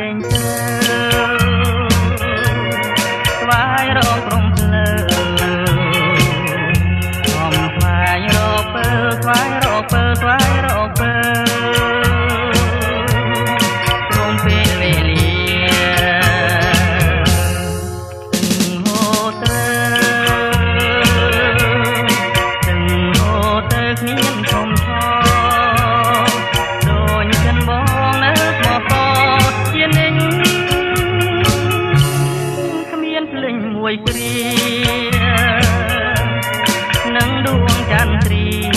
ចេញទៅស្វាយរងព្រំ ភ្លេងមួយគ្រានឹងដួងចន្ទ្រី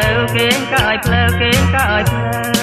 blow, game guy, blow, game guy.